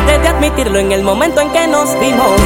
triste de admitirlo en el momento en que nos vimos.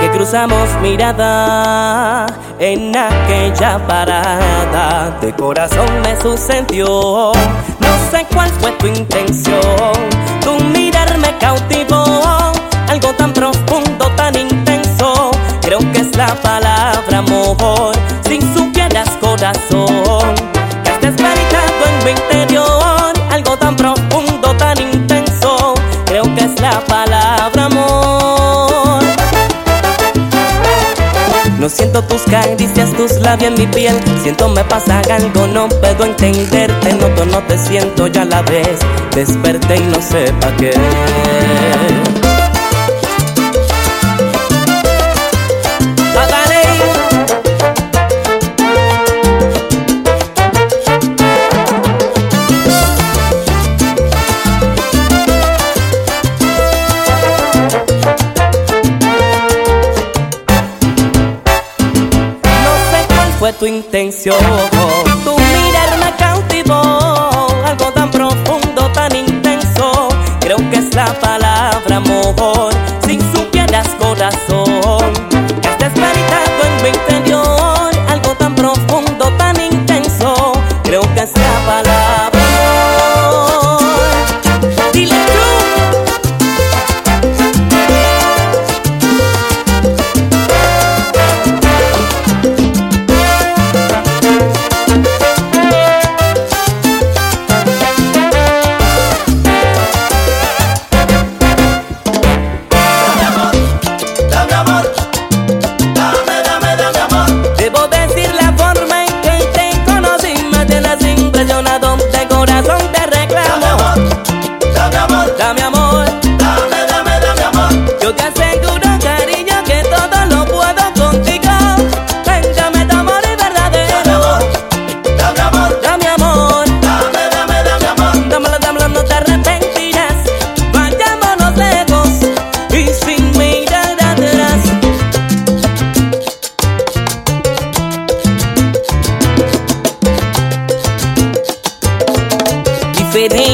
Que cruzamos mirada en aquella parada. De corazón me sucedió. No sé cuál fue tu intención. Tu mirar me cautivó. Algo tan profundo, tan intenso. Creo que es la palabra amor. Si supieras corazón, que has despertado en 20 palabra amor. No siento tus caricias, tus labios en mi piel. Siento me pasa algo, no puedo entenderte. Noto, no te siento ya la vez. Desperté y no sé pa' qué. Tu intención. Tu mirar me cautivó. Algo tan profundo, tan intenso. Creo que es la palabra amor. Si supieras corazón. Has despertado en mi interior. Algo tan profundo, tan intenso. Creo que es la palabra फिरे